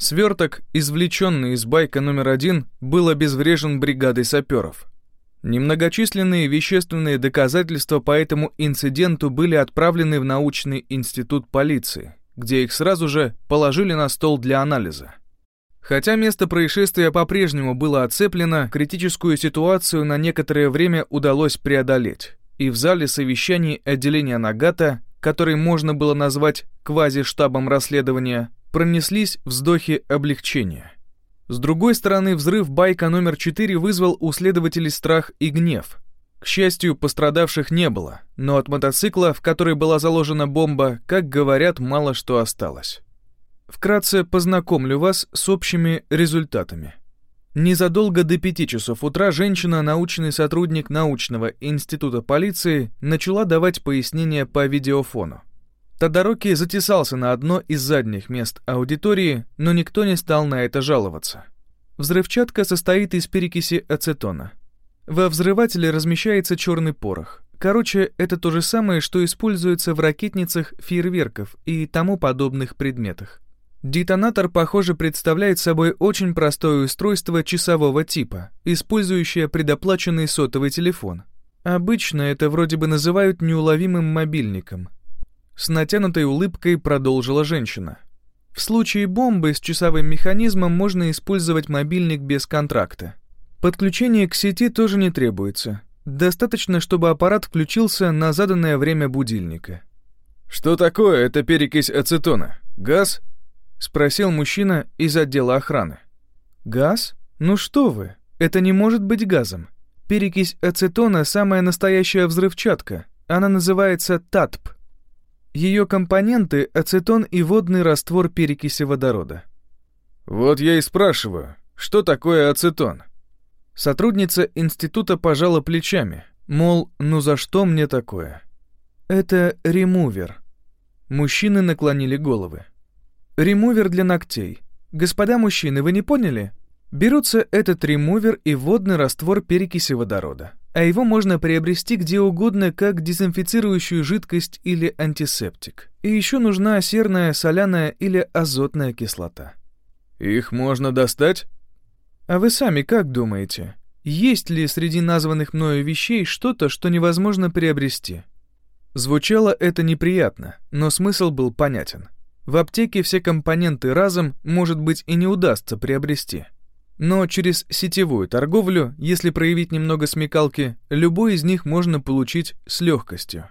Сверток, извлеченный из байка номер один, был обезврежен бригадой саперов. Немногочисленные вещественные доказательства по этому инциденту были отправлены в научный институт полиции, где их сразу же положили на стол для анализа. Хотя место происшествия по-прежнему было оцеплено, критическую ситуацию на некоторое время удалось преодолеть, и в зале совещаний отделения Нагата, который можно было назвать квази-штабом расследования, пронеслись вздохи облегчения. С другой стороны, взрыв байка номер 4 вызвал у следователей страх и гнев. К счастью, пострадавших не было, но от мотоцикла, в который была заложена бомба, как говорят, мало что осталось. Вкратце познакомлю вас с общими результатами. Незадолго до пяти часов утра женщина, научный сотрудник научного института полиции, начала давать пояснения по видеофону. Тодороки затесался на одно из задних мест аудитории, но никто не стал на это жаловаться. Взрывчатка состоит из перекиси ацетона. Во взрывателе размещается черный порох. Короче, это то же самое, что используется в ракетницах, фейерверков и тому подобных предметах. Детонатор, похоже, представляет собой очень простое устройство часового типа, использующее предоплаченный сотовый телефон. Обычно это вроде бы называют неуловимым мобильником. С натянутой улыбкой продолжила женщина. В случае бомбы с часовым механизмом можно использовать мобильник без контракта. Подключение к сети тоже не требуется. Достаточно, чтобы аппарат включился на заданное время будильника. «Что такое это перекись ацетона? Газ?» — спросил мужчина из отдела охраны. «Газ? Ну что вы, это не может быть газом. Перекись ацетона — самая настоящая взрывчатка. Она называется ТАТП. Ее компоненты — ацетон и водный раствор перекиси водорода». «Вот я и спрашиваю, что такое ацетон?» Сотрудница института пожала плечами, мол, ну за что мне такое? Это ремувер. Мужчины наклонили головы. Ремувер для ногтей. Господа мужчины, вы не поняли? Берутся этот ремувер и водный раствор перекиси водорода. А его можно приобрести где угодно как дезинфицирующую жидкость или антисептик. И еще нужна серная, соляная или азотная кислота. Их можно достать? А вы сами как думаете? Есть ли среди названных мною вещей что-то, что невозможно приобрести? Звучало это неприятно, но смысл был понятен. В аптеке все компоненты разом, может быть, и не удастся приобрести. Но через сетевую торговлю, если проявить немного смекалки, любой из них можно получить с легкостью.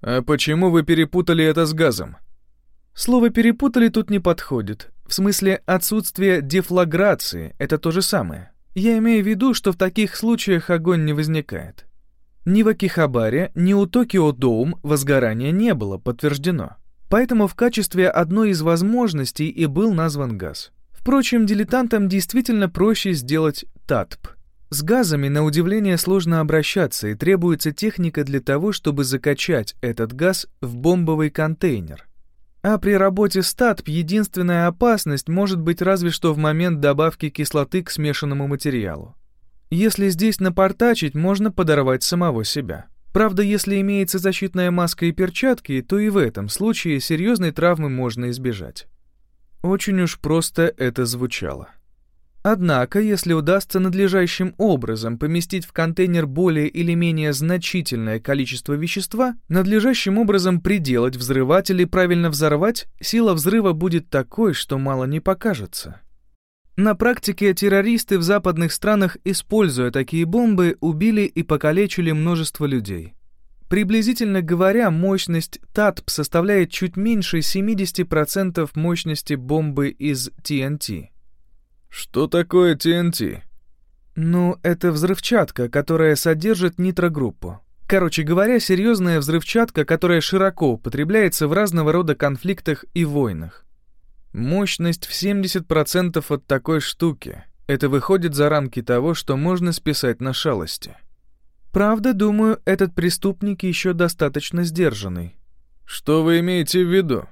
А почему вы перепутали это с газом? Слово «перепутали» тут не подходит. В смысле отсутствия дефлаграции — это то же самое. Я имею в виду, что в таких случаях огонь не возникает. Ни в Акихабаре, ни у Токио Доум возгорания не было подтверждено. Поэтому в качестве одной из возможностей и был назван газ. Впрочем, дилетантам действительно проще сделать ТАТП. С газами, на удивление, сложно обращаться, и требуется техника для того, чтобы закачать этот газ в бомбовый контейнер. А при работе с ТАТП единственная опасность может быть разве что в момент добавки кислоты к смешанному материалу. Если здесь напортачить, можно подорвать самого себя. Правда, если имеется защитная маска и перчатки, то и в этом случае серьезной травмы можно избежать. Очень уж просто это звучало. Однако, если удастся надлежащим образом поместить в контейнер более или менее значительное количество вещества, надлежащим образом приделать взрыватель и правильно взорвать, сила взрыва будет такой, что мало не покажется. На практике террористы в западных странах, используя такие бомбы, убили и покалечили множество людей. Приблизительно говоря, мощность ТАТП составляет чуть меньше 70% мощности бомбы из ТНТ. Что такое ТНТ? Ну, это взрывчатка, которая содержит нитрогруппу. Короче говоря, серьезная взрывчатка, которая широко употребляется в разного рода конфликтах и войнах. Мощность в 70% от такой штуки. Это выходит за рамки того, что можно списать на шалости. Правда, думаю, этот преступник еще достаточно сдержанный. Что вы имеете в виду?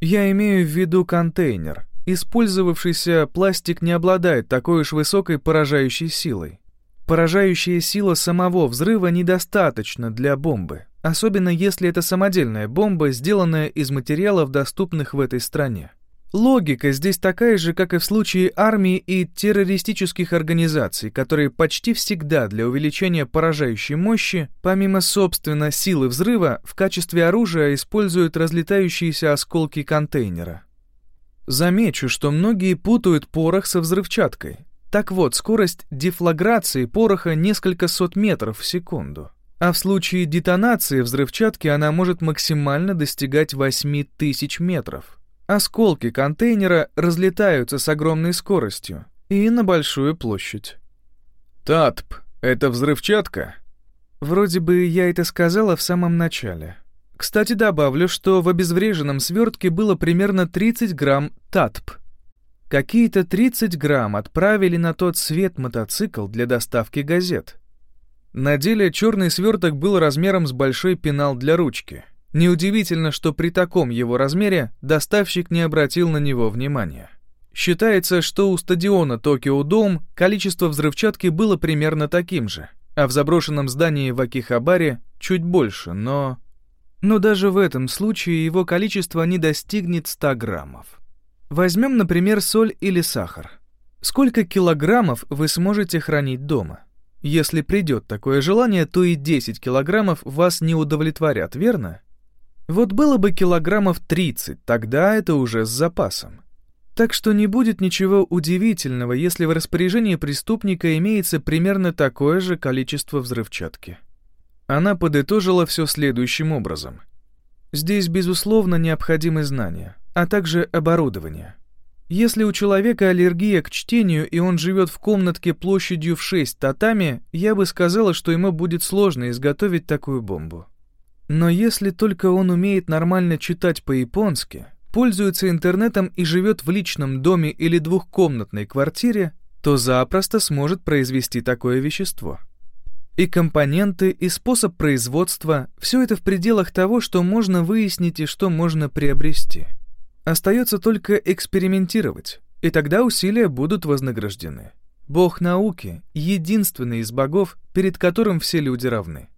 Я имею в виду контейнер. Использовавшийся пластик не обладает такой уж высокой поражающей силой. Поражающая сила самого взрыва недостаточна для бомбы, особенно если это самодельная бомба, сделанная из материалов, доступных в этой стране. Логика здесь такая же, как и в случае армии и террористических организаций, которые почти всегда для увеличения поражающей мощи, помимо собственно силы взрыва, в качестве оружия используют разлетающиеся осколки контейнера. Замечу, что многие путают порох со взрывчаткой. Так вот, скорость дефлаграции пороха несколько сот метров в секунду. А в случае детонации взрывчатки она может максимально достигать 8000 метров. Осколки контейнера разлетаются с огромной скоростью и на большую площадь. «ТАТП — это взрывчатка?» Вроде бы я это сказала в самом начале. Кстати, добавлю, что в обезвреженном свертке было примерно 30 грамм ТАТП. Какие-то 30 грамм отправили на тот свет мотоцикл для доставки газет. На деле черный сверток был размером с большой пенал для ручки — Неудивительно, что при таком его размере доставщик не обратил на него внимания. Считается, что у стадиона Токио Дом количество взрывчатки было примерно таким же, а в заброшенном здании в Акихабаре чуть больше, но... Но даже в этом случае его количество не достигнет 100 граммов. Возьмем, например, соль или сахар. Сколько килограммов вы сможете хранить дома? Если придет такое желание, то и 10 килограммов вас не удовлетворят, верно? Вот было бы килограммов 30, тогда это уже с запасом. Так что не будет ничего удивительного, если в распоряжении преступника имеется примерно такое же количество взрывчатки. Она подытожила все следующим образом. Здесь, безусловно, необходимы знания, а также оборудование. Если у человека аллергия к чтению и он живет в комнатке площадью в 6 татами, я бы сказала, что ему будет сложно изготовить такую бомбу. Но если только он умеет нормально читать по-японски, пользуется интернетом и живет в личном доме или двухкомнатной квартире, то запросто сможет произвести такое вещество. И компоненты, и способ производства – все это в пределах того, что можно выяснить и что можно приобрести. Остается только экспериментировать, и тогда усилия будут вознаграждены. Бог науки – единственный из богов, перед которым все люди равны.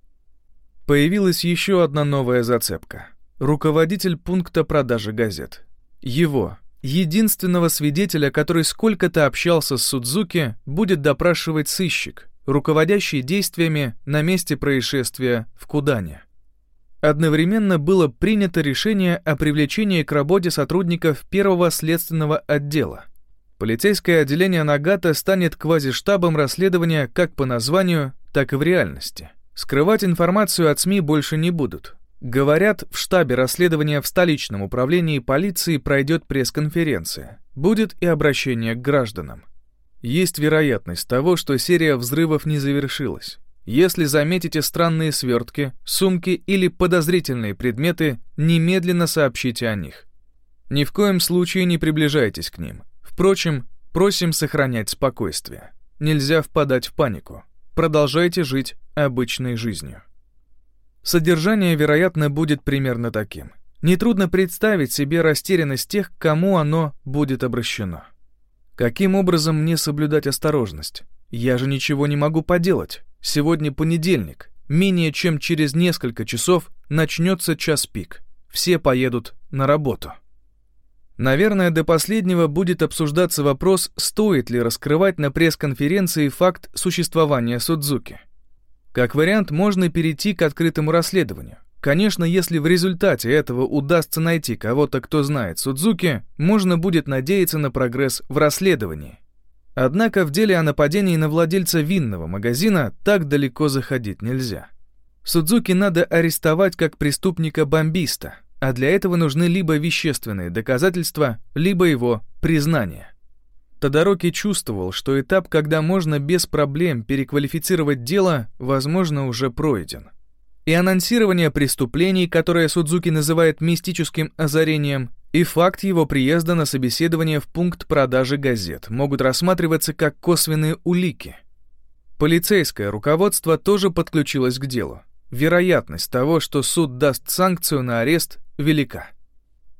Появилась еще одна новая зацепка. Руководитель пункта продажи газет. Его, единственного свидетеля, который сколько-то общался с Судзуки, будет допрашивать сыщик, руководящий действиями на месте происшествия в Кудане. Одновременно было принято решение о привлечении к работе сотрудников первого следственного отдела. Полицейское отделение Нагата станет квазиштабом расследования как по названию, так и в реальности. Скрывать информацию от СМИ больше не будут. Говорят, в штабе расследования в столичном управлении полиции пройдет пресс-конференция. Будет и обращение к гражданам. Есть вероятность того, что серия взрывов не завершилась. Если заметите странные свертки, сумки или подозрительные предметы, немедленно сообщите о них. Ни в коем случае не приближайтесь к ним. Впрочем, просим сохранять спокойствие. Нельзя впадать в панику. Продолжайте жить обычной жизнью. Содержание, вероятно, будет примерно таким. Нетрудно представить себе растерянность тех, к кому оно будет обращено. Каким образом мне соблюдать осторожность? Я же ничего не могу поделать. Сегодня понедельник. Менее чем через несколько часов начнется час пик. Все поедут на работу. Наверное, до последнего будет обсуждаться вопрос, стоит ли раскрывать на пресс-конференции факт существования Судзуки. Как вариант, можно перейти к открытому расследованию. Конечно, если в результате этого удастся найти кого-то, кто знает Судзуки, можно будет надеяться на прогресс в расследовании. Однако в деле о нападении на владельца винного магазина так далеко заходить нельзя. Судзуки надо арестовать как преступника-бомбиста, а для этого нужны либо вещественные доказательства, либо его признание. Тодороки чувствовал, что этап, когда можно без проблем переквалифицировать дело, возможно, уже пройден. И анонсирование преступлений, которое Судзуки называет мистическим озарением, и факт его приезда на собеседование в пункт продажи газет могут рассматриваться как косвенные улики. Полицейское руководство тоже подключилось к делу. Вероятность того, что суд даст санкцию на арест, велика.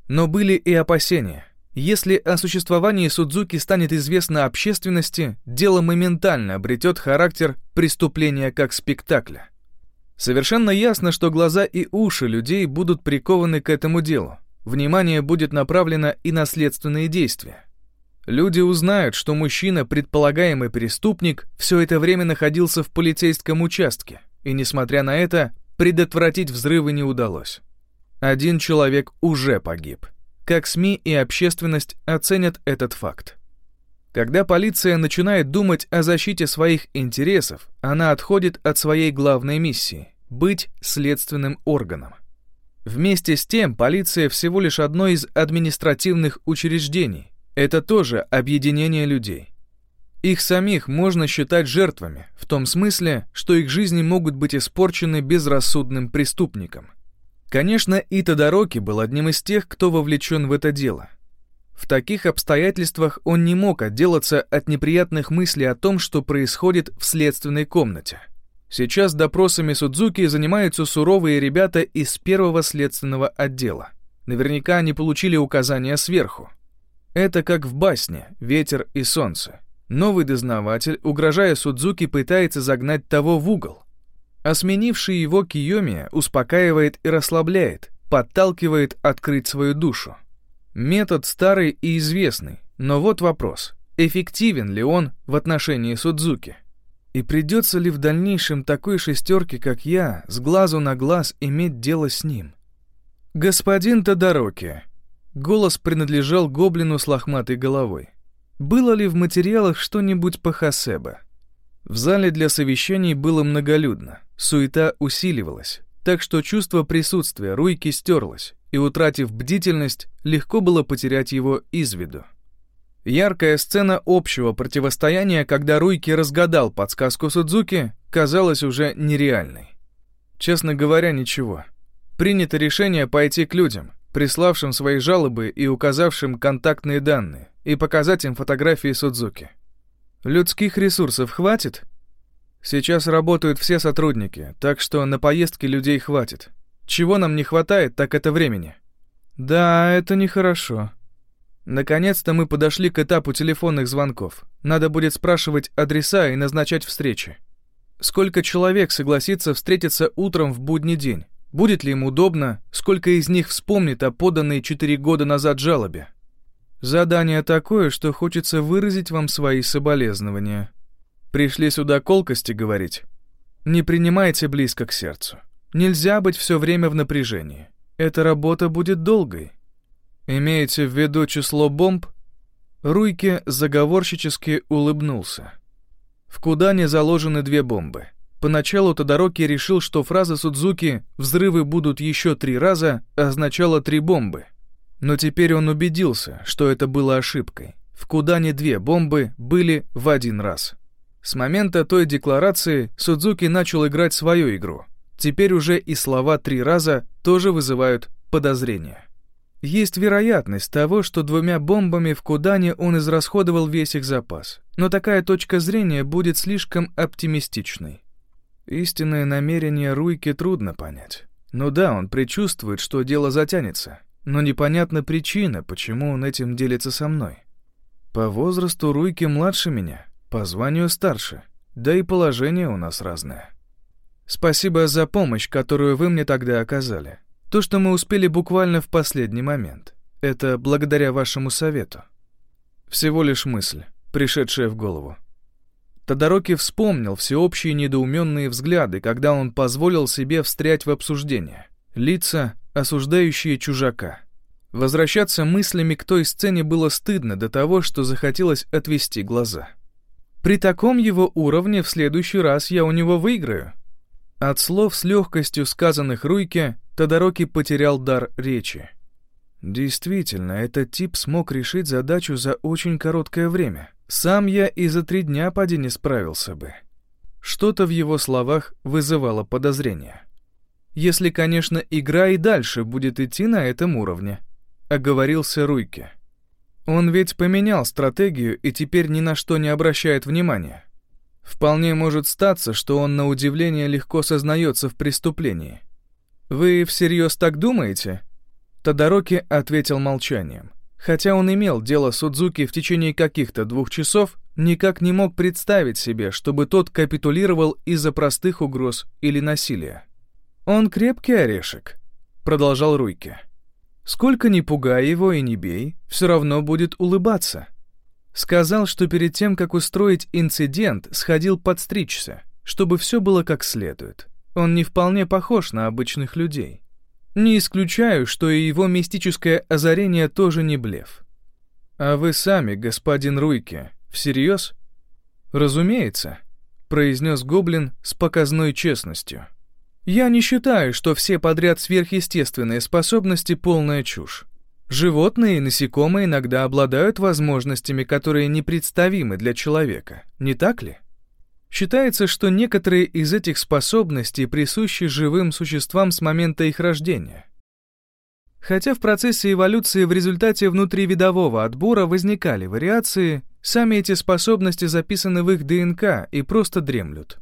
Но были и опасения. Если о существовании Судзуки станет известно общественности, дело моментально обретет характер преступления как спектакля. Совершенно ясно, что глаза и уши людей будут прикованы к этому делу. внимание будет направлено и на следственные действия. Люди узнают, что мужчина, предполагаемый преступник, все это время находился в полицейском участке, и, несмотря на это, предотвратить взрывы не удалось. Один человек уже погиб. Как СМИ и общественность оценят этот факт. Когда полиция начинает думать о защите своих интересов, она отходит от своей главной миссии – быть следственным органом. Вместе с тем, полиция всего лишь одно из административных учреждений. Это тоже объединение людей. Их самих можно считать жертвами, в том смысле, что их жизни могут быть испорчены безрассудным преступником. Конечно, и Тодороки был одним из тех, кто вовлечен в это дело. В таких обстоятельствах он не мог отделаться от неприятных мыслей о том, что происходит в следственной комнате. Сейчас допросами Судзуки занимаются суровые ребята из первого следственного отдела. Наверняка они получили указания сверху. Это как в басне «Ветер и солнце». Новый дознаватель, угрожая Судзуки, пытается загнать того в угол. А сменивший его Киоми успокаивает и расслабляет, подталкивает открыть свою душу. Метод старый и известный, но вот вопрос, эффективен ли он в отношении Судзуки? И придется ли в дальнейшем такой шестерке, как я, с глазу на глаз иметь дело с ним? «Господин Тодороки», — голос принадлежал гоблину с лохматой головой. «Было ли в материалах что-нибудь по Хасеба?» В зале для совещаний было многолюдно, суета усиливалась, так что чувство присутствия Руйки стерлось, и, утратив бдительность, легко было потерять его из виду. Яркая сцена общего противостояния, когда Руйки разгадал подсказку Судзуки, казалась уже нереальной. Честно говоря, ничего. Принято решение пойти к людям, приславшим свои жалобы и указавшим контактные данные, и показать им фотографии Судзуки. Людских ресурсов хватит? Сейчас работают все сотрудники, так что на поездки людей хватит. Чего нам не хватает, так это времени. Да, это нехорошо. Наконец-то мы подошли к этапу телефонных звонков. Надо будет спрашивать адреса и назначать встречи. Сколько человек согласится встретиться утром в будний день? Будет ли им удобно? Сколько из них вспомнит о поданной четыре года назад жалобе? Задание такое, что хочется выразить вам свои соболезнования. Пришли сюда колкости говорить? Не принимайте близко к сердцу. Нельзя быть все время в напряжении. Эта работа будет долгой. Имеете в виду число бомб? Руйке заговорщически улыбнулся. В Кудане заложены две бомбы. Поначалу Тодороки решил, что фраза Судзуки «взрывы будут еще три раза» означала три бомбы. Но теперь он убедился, что это было ошибкой. В Кудане две бомбы были в один раз. С момента той декларации Судзуки начал играть свою игру. Теперь уже и слова «три раза» тоже вызывают подозрения. Есть вероятность того, что двумя бомбами в Кудане он израсходовал весь их запас, но такая точка зрения будет слишком оптимистичной. Истинное намерение Руйки трудно понять. Ну да, он предчувствует, что дело затянется, но непонятна причина, почему он этим делится со мной. По возрасту Руйки младше меня, по званию старше, да и положение у нас разное. Спасибо за помощь, которую вы мне тогда оказали. То, что мы успели буквально в последний момент. Это благодаря вашему совету. Всего лишь мысль, пришедшая в голову. Тодороки вспомнил всеобщие недоуменные взгляды, когда он позволил себе встрять в обсуждение. Лица, осуждающие чужака. Возвращаться мыслями к той сцене было стыдно до того, что захотелось отвести глаза. При таком его уровне в следующий раз я у него выиграю. От слов с легкостью сказанных Руйке Тодороки потерял дар речи. Действительно, этот тип смог решить задачу за очень короткое время. Сам я и за три дня поди не справился бы. Что-то в его словах вызывало подозрение. Если, конечно, игра и дальше будет идти на этом уровне, оговорился Руйке. Он ведь поменял стратегию и теперь ни на что не обращает внимания. Вполне может статься, что он на удивление легко сознается в преступлении. «Вы всерьез так думаете?» Тодороки ответил молчанием. Хотя он имел дело с Судзуки в течение каких-то двух часов, никак не мог представить себе, чтобы тот капитулировал из-за простых угроз или насилия. «Он крепкий орешек», — продолжал Руйке. Сколько ни пугай его и не бей, все равно будет улыбаться. Сказал, что перед тем, как устроить инцидент, сходил подстричься, чтобы все было как следует. Он не вполне похож на обычных людей. Не исключаю, что и его мистическое озарение тоже не блеф. А вы сами, господин Руйке, всерьез? Разумеется, произнес гоблин с показной честностью. Я не считаю, что все подряд сверхъестественные способности — полная чушь. Животные и насекомые иногда обладают возможностями, которые непредставимы для человека, не так ли? Считается, что некоторые из этих способностей присущи живым существам с момента их рождения. Хотя в процессе эволюции в результате внутривидового отбора возникали вариации, сами эти способности записаны в их ДНК и просто дремлют.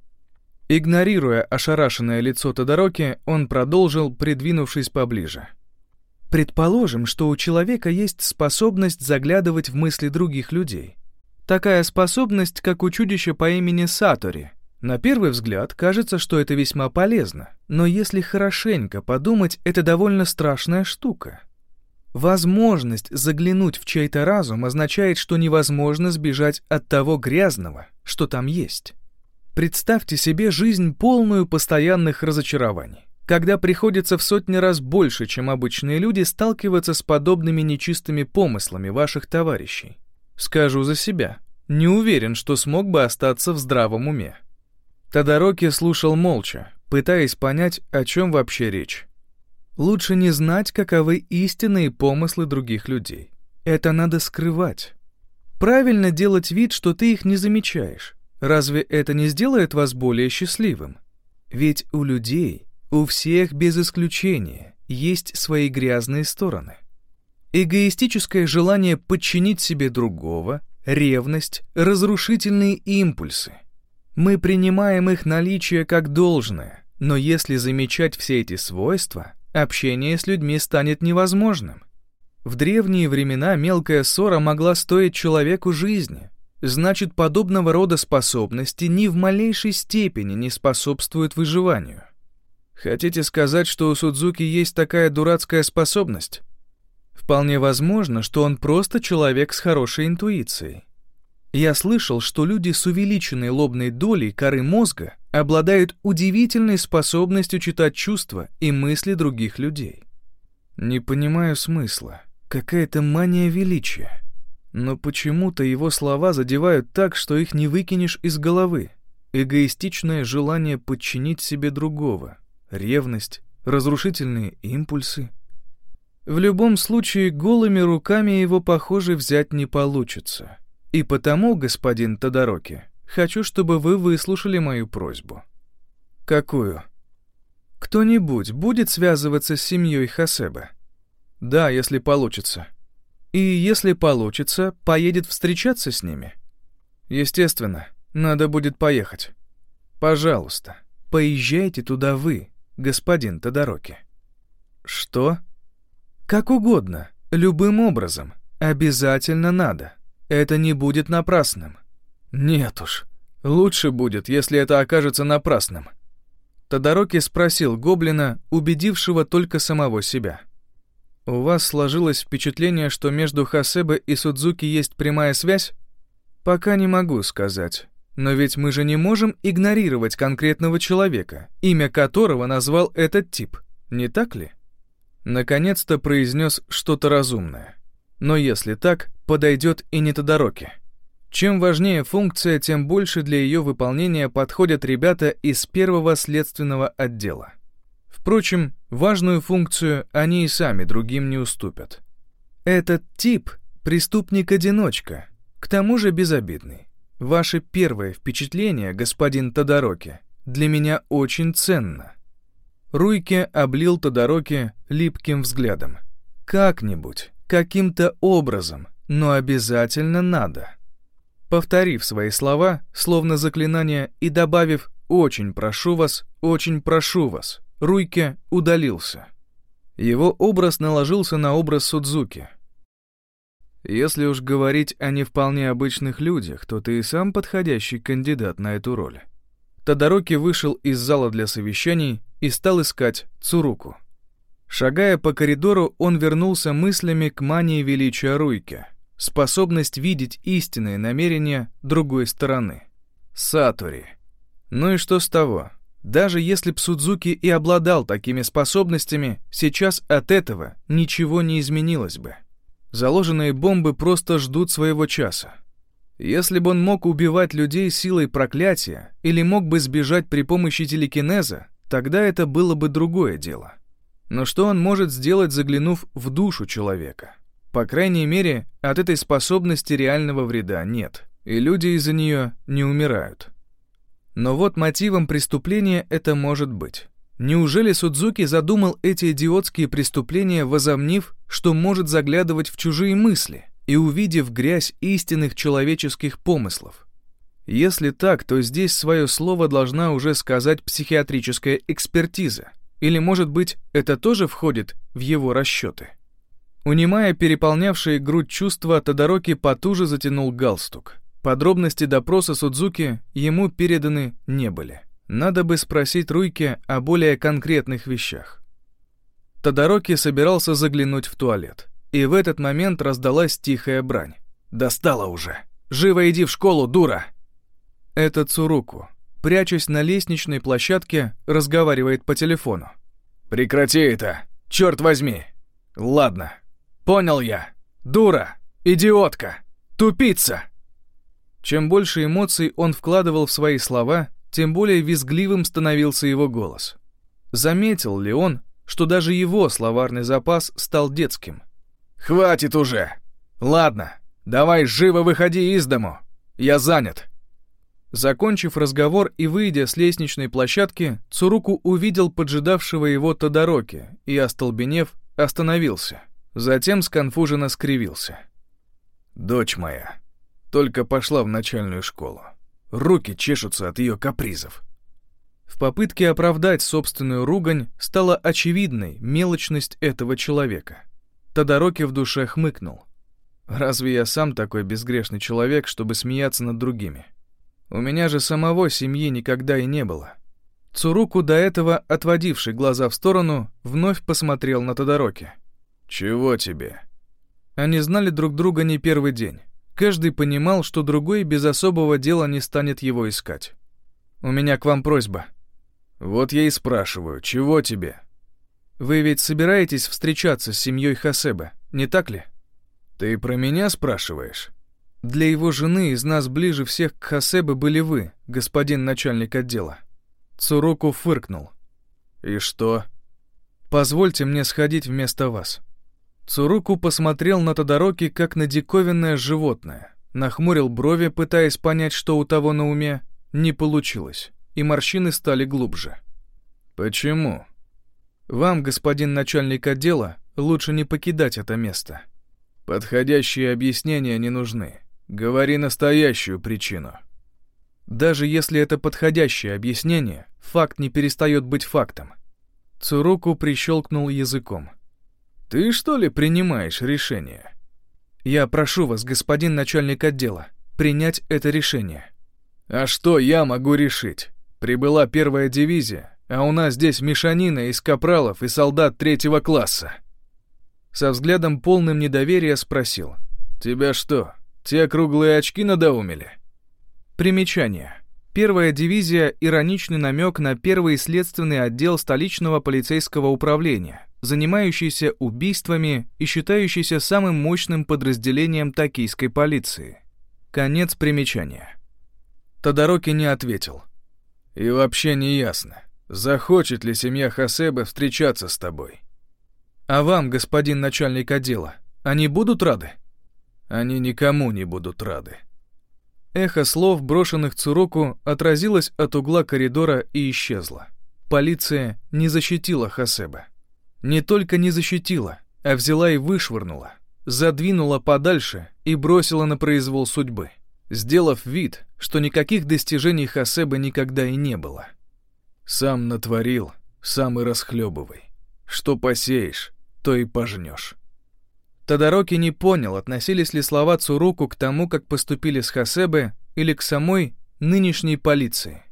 Игнорируя ошарашенное лицо Тодороки, он продолжил, придвинувшись поближе. Предположим, что у человека есть способность заглядывать в мысли других людей. Такая способность, как у чудища по имени Сатори. На первый взгляд кажется, что это весьма полезно, но если хорошенько подумать, это довольно страшная штука. Возможность заглянуть в чей-то разум означает, что невозможно сбежать от того грязного, что там есть. Представьте себе жизнь полную постоянных разочарований, когда приходится в сотни раз больше, чем обычные люди, сталкиваться с подобными нечистыми помыслами ваших товарищей. Скажу за себя, не уверен, что смог бы остаться в здравом уме. Тодороки слушал молча, пытаясь понять, о чем вообще речь. Лучше не знать, каковы истинные помыслы других людей. Это надо скрывать. Правильно делать вид, что ты их не замечаешь. Разве это не сделает вас более счастливым? Ведь у людей, у всех без исключения, есть свои грязные стороны. Эгоистическое желание подчинить себе другого, ревность, разрушительные импульсы. Мы принимаем их наличие как должное, но если замечать все эти свойства, общение с людьми станет невозможным. В древние времена мелкая ссора могла стоить человеку жизни. Значит, подобного рода способности ни в малейшей степени не способствуют выживанию. Хотите сказать, что у Судзуки есть такая дурацкая способность? Вполне возможно, что он просто человек с хорошей интуицией. Я слышал, что люди с увеличенной лобной долей коры мозга обладают удивительной способностью читать чувства и мысли других людей. Не понимаю смысла. Какая-то мания величия. Но почему-то его слова задевают так, что их не выкинешь из головы. Эгоистичное желание подчинить себе другого, ревность, разрушительные импульсы — в любом случае, голыми руками его, похоже, взять не получится. И потому, господин Тодороки, хочу, чтобы вы выслушали мою просьбу. Какую? Кто-нибудь будет связываться с семьей Хасеба? Да, если получится. И если получится, поедет встречаться с ними? Естественно, надо будет поехать. Пожалуйста, поезжайте туда вы, господин Тодороки. Что? Как угодно, любым образом. Обязательно надо. Это не будет напрасным. Нет уж. Лучше будет, если это окажется напрасным. Тодороки спросил гоблина, убедившего только самого себя. «У вас сложилось впечатление, что между Хасебе и Судзуки есть прямая связь?» «Пока не могу сказать. Но ведь мы же не можем игнорировать конкретного человека, имя которого назвал этот тип, не так ли?» Наконец-то произнес что-то разумное. Но если так, подойдет и не Тодороки. Чем важнее функция, тем больше для ее выполнения подходят ребята из первого следственного отдела. Впрочем, важную функцию они и сами другим не уступят. Этот тип — преступник-одиночка, к тому же безобидный. Ваше первое впечатление, господин Тодороки, для меня очень ценно. Руйке облил Тодороки липким взглядом. «Как-нибудь, каким-то образом, но обязательно надо». Повторив свои слова, словно заклинание, и добавив «очень прошу вас, очень прошу вас», Руйке удалился. Его образ наложился на образ Судзуки. Если уж говорить о не вполне обычных людях, то ты и сам подходящий кандидат на эту роль. Тодороки вышел из зала для совещаний и стал искать Цуруку. Шагая по коридору, он вернулся мыслями к мании величия Руйки, способность видеть истинные намерения другой стороны. Сатори. Ну и что с того? Даже если б Судзуки и обладал такими способностями, сейчас от этого ничего не изменилось бы. Заложенные бомбы просто ждут своего часа. Если бы он мог убивать людей силой проклятия или мог бы сбежать при помощи телекинеза, тогда это было бы другое дело. Но что он может сделать, заглянув в душу человека? По крайней мере, от этой способности реального вреда нет, и люди из-за нее не умирают. Но вот мотивом преступления это может быть. Неужели Судзуки задумал эти идиотские преступления, возомнив, что может заглядывать в чужие мысли и увидев грязь истинных человеческих помыслов? Если так, то здесь свое слово должна уже сказать психиатрическая экспертиза. Или, может быть, это тоже входит в его расчеты? Унимая переполнявшие грудь чувства, Тодороки потуже затянул галстук. Подробности допроса Судзуки ему переданы не были. Надо бы спросить Руйке о более конкретных вещах. Тодороки собирался заглянуть в туалет. И в этот момент раздалась тихая брань. «Достала уже! Живо иди в школу, дура!» Это Цуруку, прячась на лестничной площадке, разговаривает по телефону. «Прекрати это! Черт возьми! Ладно, понял я! Дура! Идиотка! Тупица!» Чем больше эмоций он вкладывал в свои слова, тем более визгливым становился его голос. Заметил ли он, что даже его словарный запас стал детским? «Хватит уже! Ладно, давай живо выходи из дому! Я занят!» Закончив разговор и выйдя с лестничной площадки, Цуруку увидел поджидавшего его Тодороки и, остолбенев, остановился. Затем сконфуженно скривился. «Дочь моя, только пошла в начальную школу. Руки чешутся от ее капризов. В попытке оправдать собственную ругань стала очевидной мелочность этого человека. Тодороки в душе хмыкнул. «Разве я сам такой безгрешный человек, чтобы смеяться над другими? У меня же самого семьи никогда и не было». Цуруку, до этого отводивший глаза в сторону, вновь посмотрел на Тодороки. «Чего тебе?» Они знали друг друга не первый день. Каждый понимал, что другой без особого дела не станет его искать. «У меня к вам просьба». «Вот я и спрашиваю, чего тебе?» «Вы ведь собираетесь встречаться с семьей Хасеба, не так ли?» «Ты про меня спрашиваешь?» «Для его жены из нас ближе всех к Хасебе были вы, господин начальник отдела». Цуруку фыркнул. «И что?» «Позвольте мне сходить вместо вас». Цуруку посмотрел на Тодороки как на диковинное животное, нахмурил брови, пытаясь понять, что у того на уме, не получилось, и морщины стали глубже. «Почему?» «Вам, господин начальник отдела, лучше не покидать это место. Подходящие объяснения не нужны. Говори настоящую причину». Даже если это подходящее объяснение, факт не перестает быть фактом. Цуруку прищелкнул языком. Ты что ли принимаешь решение? Я прошу вас, господин начальник отдела, принять это решение. А что я могу решить? Прибыла первая дивизия, а у нас здесь мешанина из капралов и солдат третьего класса. Со взглядом полным недоверия спросил. Тебя что, те круглые очки надоумили? Примечание. Первая дивизия – ироничный намек на первый следственный отдел столичного полицейского управления, занимающийся убийствами и считающийся самым мощным подразделением токийской полиции. Конец примечания. Тодороки не ответил. «И вообще не ясно, захочет ли семья Хасеба встречаться с тобой?» «А вам, господин начальник отдела, они будут рады?» «Они никому не будут рады». Эхо слов, брошенных Цуроку, отразилось от угла коридора и исчезло. Полиция не защитила Хасеба. Не только не защитила, а взяла и вышвырнула, задвинула подальше и бросила на произвол судьбы, сделав вид, что никаких достижений Хасеба никогда и не было. Сам натворил, сам и расхлебывай. Что посеешь, то и пожнешь. Тодороки не понял, относились ли слова Цуруку к тому, как поступили с Хасебе, или к самой нынешней полиции.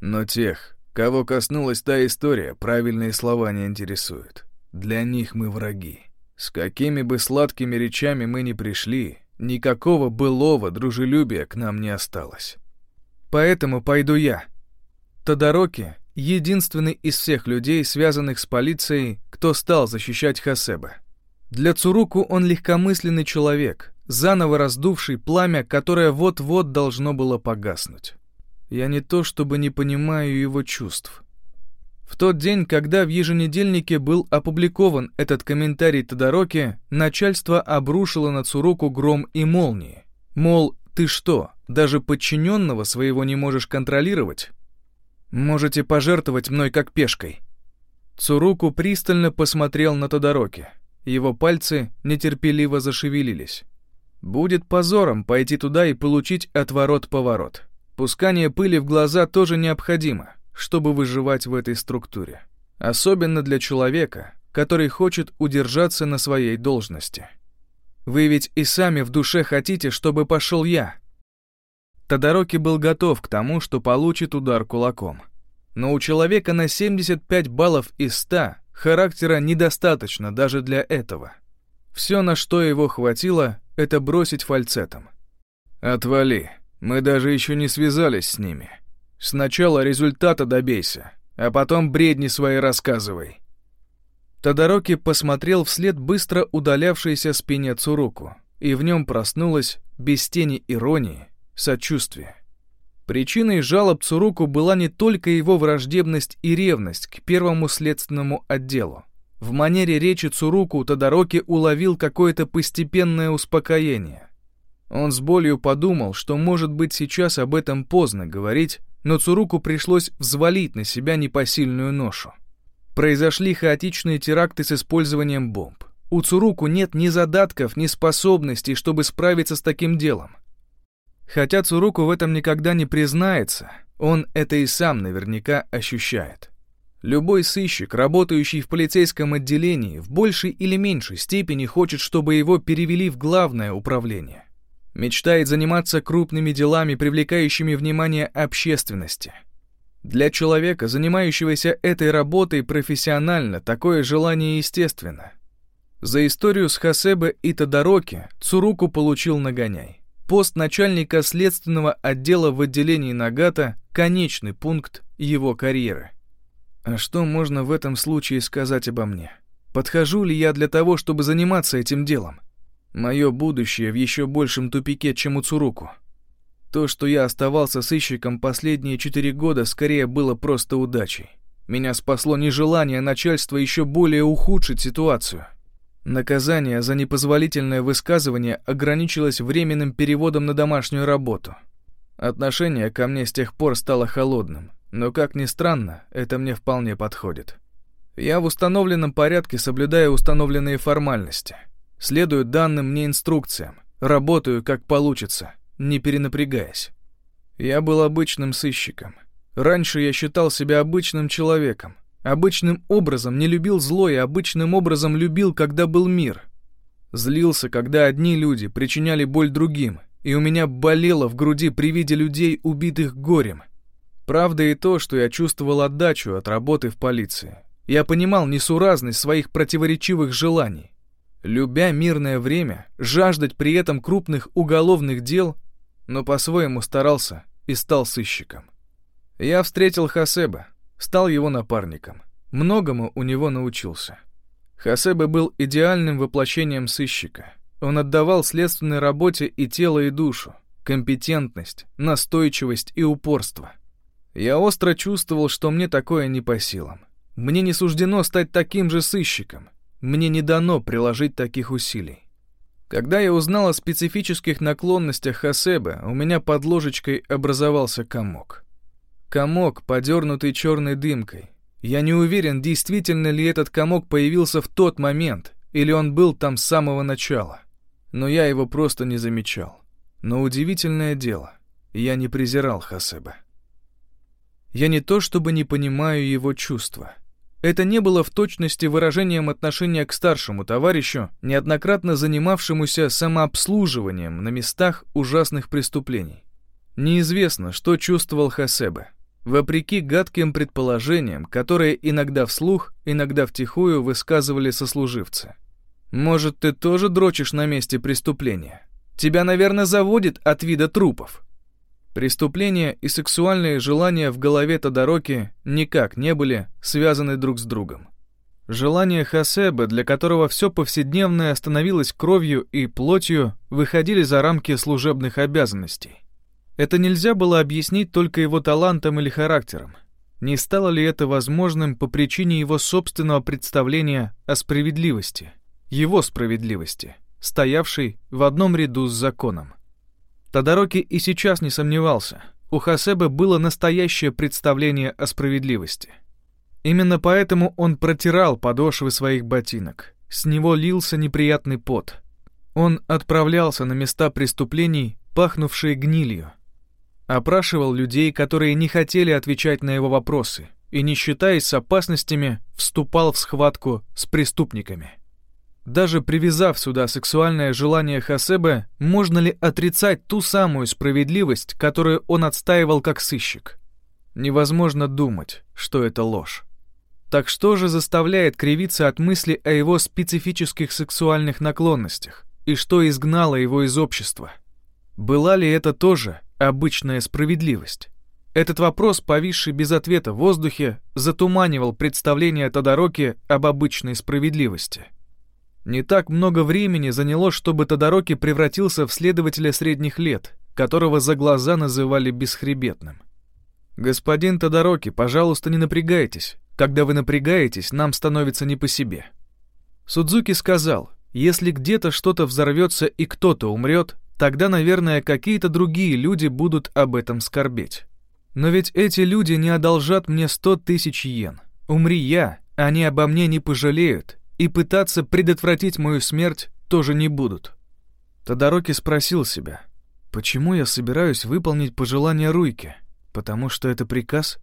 Но тех, Кого коснулась та история, правильные слова не интересуют. Для них мы враги. С какими бы сладкими речами мы ни пришли, никакого былого дружелюбия к нам не осталось. Поэтому пойду я. Тодороки — единственный из всех людей, связанных с полицией, кто стал защищать Хасеба. Для Цуруку он легкомысленный человек, заново раздувший пламя, которое вот-вот должно было погаснуть. Я не то чтобы не понимаю его чувств. В тот день, когда в еженедельнике был опубликован этот комментарий Тодороки, начальство обрушило на Цуруку гром и молнии. Мол, ты что, даже подчиненного своего не можешь контролировать? Можете пожертвовать мной как пешкой. Цуруку пристально посмотрел на Тодороки. Его пальцы нетерпеливо зашевелились. Будет позором пойти туда и получить отворот-поворот. Пускание пыли в глаза тоже необходимо, чтобы выживать в этой структуре. Особенно для человека, который хочет удержаться на своей должности. Вы ведь и сами в душе хотите, чтобы пошел я. Тодороки был готов к тому, что получит удар кулаком. Но у человека на 75 баллов из 100 характера недостаточно даже для этого. Все, на что его хватило, это бросить фальцетом. «Отвали, мы даже еще не связались с ними. Сначала результата добейся, а потом бредни свои рассказывай». Тодороки посмотрел вслед быстро удалявшейся спине Цуруку, и в нем проснулось, без тени иронии, сочувствие. Причиной жалоб Цуруку была не только его враждебность и ревность к первому следственному отделу. В манере речи Цуруку Тодороки уловил какое-то постепенное успокоение. Он с болью подумал, что, может быть, сейчас об этом поздно говорить, но Цуруку пришлось взвалить на себя непосильную ношу. Произошли хаотичные теракты с использованием бомб. У Цуруку нет ни задатков, ни способностей, чтобы справиться с таким делом. Хотя Цуруку в этом никогда не признается, он это и сам наверняка ощущает. Любой сыщик, работающий в полицейском отделении, в большей или меньшей степени хочет, чтобы его перевели в главное управление. Мечтает заниматься крупными делами, привлекающими внимание общественности. Для человека, занимающегося этой работой профессионально, такое желание естественно. За историю с Хасебе и Тодороки Цуруку получил нагоняй. Пост начальника следственного отдела в отделении Нагата – конечный пункт его карьеры. А что можно в этом случае сказать обо мне? Подхожу ли я для того, чтобы заниматься этим делом? Мое будущее в еще большем тупике, чем у Цуруку. То, что я оставался сыщиком последние четыре года, скорее было просто удачей. Меня спасло нежелание начальства еще более ухудшить ситуацию. Наказание за непозволительное высказывание ограничилось временным переводом на домашнюю работу. Отношение ко мне с тех пор стало холодным. Но, как ни странно, это мне вполне подходит. Я в установленном порядке соблюдаю установленные формальности. Следую данным мне инструкциям. Работаю, как получится, не перенапрягаясь. Я был обычным сыщиком. Раньше я считал себя обычным человеком. Обычным образом не любил зло и обычным образом любил, когда был мир. Злился, когда одни люди причиняли боль другим, и у меня болело в груди при виде людей, убитых горем. Правда и то, что я чувствовал отдачу от работы в полиции. Я понимал несуразность своих противоречивых желаний. Любя мирное время, жаждать при этом крупных уголовных дел, но по-своему старался и стал сыщиком. Я встретил Хасеба, стал его напарником. Многому у него научился. Хасеба был идеальным воплощением сыщика. Он отдавал следственной работе и тело, и душу, компетентность, настойчивость и упорство. Я остро чувствовал, что мне такое не по силам. Мне не суждено стать таким же сыщиком. Мне не дано приложить таких усилий. Когда я узнал о специфических наклонностях Хасеба, у меня под ложечкой образовался комок. Комок, подернутый черной дымкой. Я не уверен, действительно ли этот комок появился в тот момент, или он был там с самого начала. Но я его просто не замечал. Но удивительное дело, я не презирал Хасеба. Я не то чтобы не понимаю его чувства. Это не было в точности выражением отношения к старшему товарищу, неоднократно занимавшемуся самообслуживанием на местах ужасных преступлений. Неизвестно, что чувствовал Хасебе. вопреки гадким предположениям, которые иногда вслух, иногда втихую высказывали сослуживцы. «Может, ты тоже дрочишь на месте преступления? Тебя, наверное, заводит от вида трупов». Преступления и сексуальные желания в голове Тодороки никак не были связаны друг с другом. Желания Хасебе, для которого все повседневное становилось кровью и плотью, выходили за рамки служебных обязанностей. Это нельзя было объяснить только его талантом или характером. Не стало ли это возможным по причине его собственного представления о справедливости, его справедливости, стоявшей в одном ряду с законом? Тодороки и сейчас не сомневался. У Хасебе было настоящее представление о справедливости. Именно поэтому он протирал подошвы своих ботинок. С него лился неприятный пот. Он отправлялся на места преступлений, пахнувшие гнилью. Опрашивал людей, которые не хотели отвечать на его вопросы, и, не считаясь с опасностями, вступал в схватку с преступниками. Даже привязав сюда сексуальное желание Хасебе, можно ли отрицать ту самую справедливость, которую он отстаивал как сыщик? Невозможно думать, что это ложь. Так что же заставляет кривиться от мысли о его специфических сексуальных наклонностях? И что изгнало его из общества? Была ли это тоже обычная справедливость? Этот вопрос, повисший без ответа в воздухе, затуманивал представление Тодороки об обычной справедливости — не так много времени заняло, чтобы Тодороки превратился в следователя средних лет, которого за глаза называли бесхребетным. «Господин Тодороки, пожалуйста, не напрягайтесь. Когда вы напрягаетесь, нам становится не по себе». Судзуки сказал, если где-то что-то взорвется и кто-то умрет, тогда, наверное, какие-то другие люди будут об этом скорбеть. Но ведь эти люди не одолжат мне сто тысяч йен. Умри я, они обо мне не пожалеют, и пытаться предотвратить мою смерть тоже не будут. Тодороки спросил себя, почему я собираюсь выполнить пожелание Руйки? Потому что это приказ?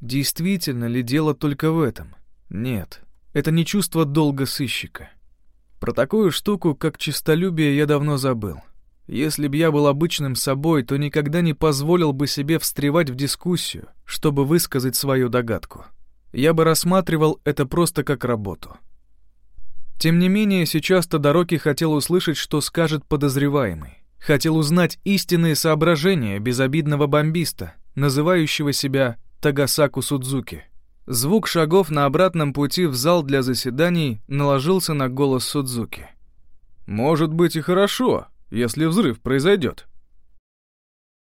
Действительно ли дело только в этом? Нет, это не чувство долга сыщика. Про такую штуку, как честолюбие, я давно забыл. Если б я был обычным собой, то никогда не позволил бы себе встревать в дискуссию, чтобы высказать свою догадку. Я бы рассматривал это просто как работу — тем не менее, сейчас Тодороки хотел услышать, что скажет подозреваемый. Хотел узнать истинные соображения безобидного бомбиста, называющего себя Тагасаку Судзуки. Звук шагов на обратном пути в зал для заседаний наложился на голос Судзуки. «Может быть и хорошо, если взрыв произойдет.